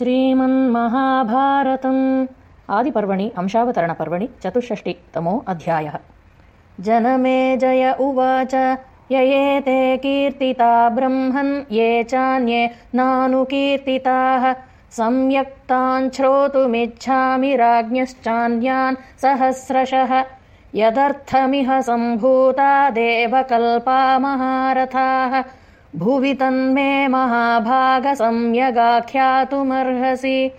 श्रीमन्महाभारतम् आदिपर्वणि अंशावतरणपर्वणि चतुष्षष्टितमो अध्यायः जनमे जय उवाच ययेते कीर्तिता ब्रह्मन् ये चान्ये नानुकीर्तिताः। सम्यक्तान् श्रोतुमिच्छामि राज्ञश्चान्यान् सहस्रशः। यदर्थमिह सम्भूता देवकल्पा महारथाः भुवि तन्मे महाभागसम्यगाख्यातुमर्हसि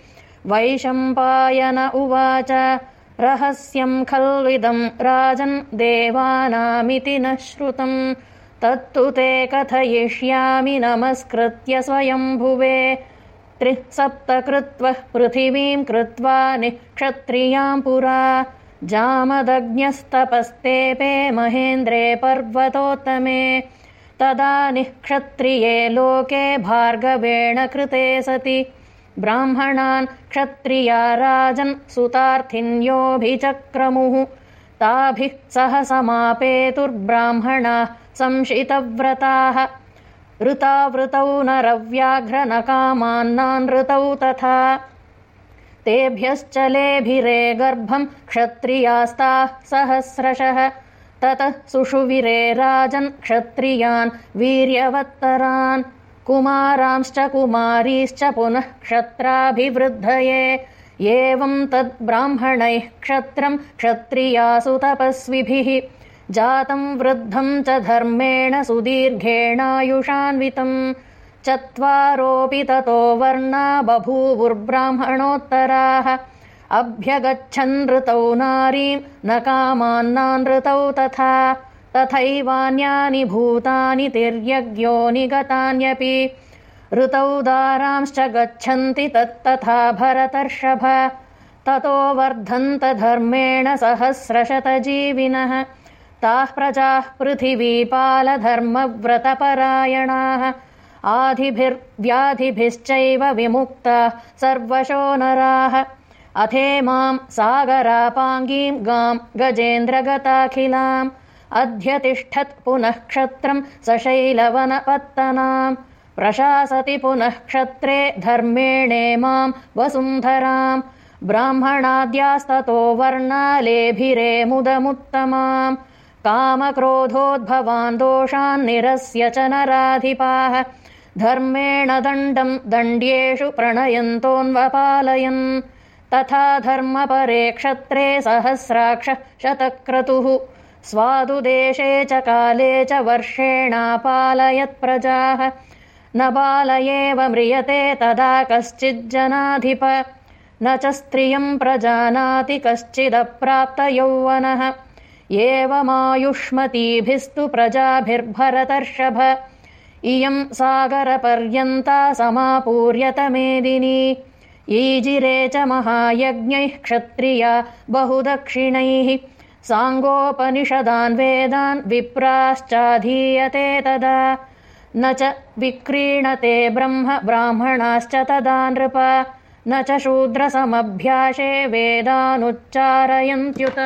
वैशम्पायन उवाच रहस्यम् खल्विदम् राजन् देवानामिति न श्रुतम्। तत्तु ते कथयिष्यामि नमस्कृत्य स्वयम्भुवे त्रिः सप्त कृत्वः पृथिवीम् कृत्वा निःक्षत्रियाम् पुरा। जामदग्न्यस्तपस्तेपे महेन्द्रे पर्वतोत्तमे तदा निःक्षत्रिये लोके भार्गवेण कृते सति। ब्राह्मणान् क्षत्रिया राजन् सुतार्थिन्योऽभिचक्रमुः। ताभिः सह समापेतुर्ब्राह्मणाः संशितव्रताः। ऋतावृतौ नरव्याघ्रनकामान्नानृतौ तथा। तेभ्यश्चलेभिरे गर्भम् क्षत्रियास्ताः सहस्रशः ततः सुषुविरे राजन् क्षत्रियान् वीर्यवत्तरान् कुमारांश्च कुमारीश्च पुनः क्षत्राभिवृद्धये। एवम् तद्ब्राह्मणैः क्षत्रम् क्षत्रियासु तपस्विभिः। जातम् वृद्धम् च धर्मेण सुदीर्घेणायुषान्वितम् चत्वारोऽपि ततो वर्णा बभूवुर्ब्राह्मणोत्तराः अभ्यगच्छन् ऋतौ नारीम् न कामान्नानृतौ तथा। तथैवान्यानि भूतानि तिर्यज्ञो निगतान्यपि। ऋतौ दारांश्च गच्छन्ति तत्तथा भरतर्षभ। ततो वर्धन्त धर्मेण सहस्रशतजीविनः। ताः प्रजाः पृथिवीपालधर्मव्रतपरायणाः। आधिभिर्व्याधिभिश्चैव विमुक्ताः सर्वशो नराः अथेमाम् सागरापाङ्गीम् गाम् गजेन्द्रगताखिलाम् अध्यतिष्ठत् पुनः क्षत्रम् सशैलवनपत्तनाम् प्रशासति पुनः क्षत्रे धर्मेणेमाम् वसुन्धराम् ब्राह्मणाद्यास्ततो वर्णालेभिरे मुदमुत्तमाम् कामक्रोधोद्भवान् दोषान् निरस्य च नराधिपाः धर्मेण दण्डम् दण्ड्येषु प्रणयन्तोऽन्वपालयन् तथा धर्मपरे क्षत्रे सहस्राक्षः शतक्रतुः। स्वादुदेशे च काले च वर्षेणापालयत्प्रजाः न बालयेव म्रियते तदा कश्चिज्जनाधिप। न च स्त्रियम् प्रजानाति कश्चिदप्राप्तयौवनः एवमायुष्मतीभिस्तु प्रजाभिर्भरतर्षभ। इयम् सागरपर्यन्ता समापूर्यतमेदिनी ईजिरे च महायज्ञैः क्षत्रिया बहुदक्षिणैः साङ्गोपनिषदान् वेदान् विप्राश्चाधीयते तदा। न च विक्रीणते ब्रह्म ब्राह्मणाश्च तदा नृप। न च शूद्रसमभ्यासे वेदानुच्चारयन्त्युत